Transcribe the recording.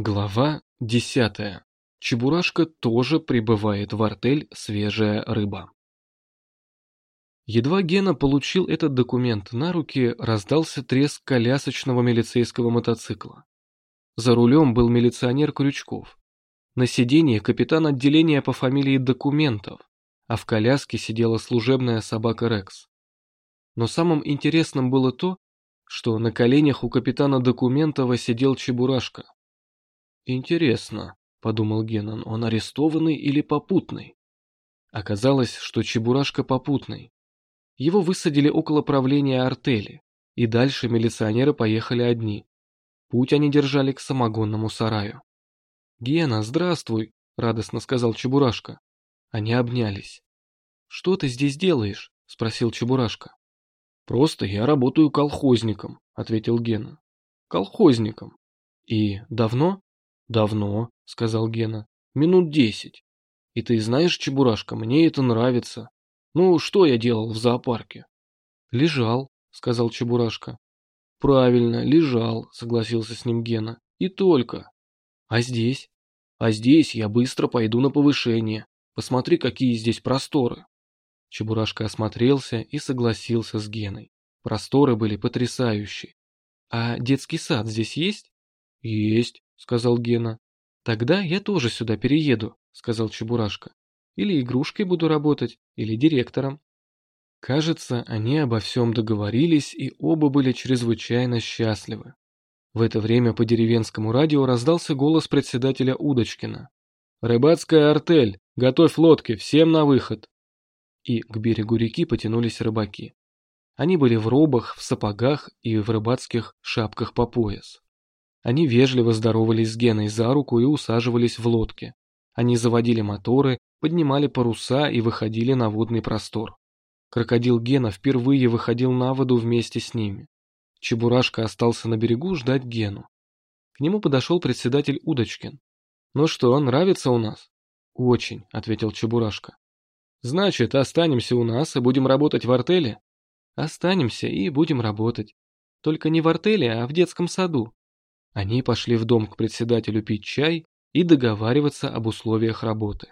Глава десятая. Чебурашка тоже прибывает в артель «Свежая рыба». Едва Гена получил этот документ на руки, раздался треск колясочного милицейского мотоцикла. За рулем был милиционер Крючков. На сиденье капитан отделения по фамилии Документов, а в коляске сидела служебная собака Рекс. Но самым интересным было то, что на коленях у капитана Документова сидел Чебурашка. «Интересно», — подумал Геннон, — «он арестованный или попутный?» Оказалось, что Чебурашка попутный. Его высадили около правления артели, и дальше милиционеры поехали одни. Путь они держали к самогонному сараю. «Гена, здравствуй», — радостно сказал Чебурашка. Они обнялись. «Что ты здесь делаешь?» — спросил Чебурашка. «Просто я работаю колхозником», — ответил Гена. «Колхозником. И давно?» «Давно», — сказал Гена. «Минут десять. И ты знаешь, Чебурашка, мне это нравится. Ну, что я делал в зоопарке?» «Лежал», — сказал Чебурашка. «Правильно, лежал», — согласился с ним Гена. «И только». «А здесь?» «А здесь я быстро пойду на повышение. Посмотри, какие здесь просторы». Чебурашка осмотрелся и согласился с Геной. Просторы были потрясающие. «А детский сад здесь есть?» «Есть», — сказал Гена. «Тогда я тоже сюда перееду», — сказал Чебурашка. «Или игрушкой буду работать, или директором». Кажется, они обо всем договорились и оба были чрезвычайно счастливы. В это время по деревенскому радио раздался голос председателя Удочкина. «Рыбацкая артель! Готовь лодки! Всем на выход!» И к берегу реки потянулись рыбаки. Они были в робах, в сапогах и в рыбацких шапках по пояс. Они вежливо здоровались с Геной за руку и усаживались в лодке. Они заводили моторы, поднимали паруса и выходили на водный простор. Крокодил Гена впервые выходил на воду вместе с ними. Чебурашка остался на берегу ждать Гену. К нему подошел председатель Удочкин. «Ну что, нравится у нас?» «Очень», — ответил Чебурашка. «Значит, останемся у нас и будем работать в артеле?» «Останемся и будем работать. Только не в артеле, а в детском саду. Они пошли в дом к председателю пить чай и договариваться об условиях работы.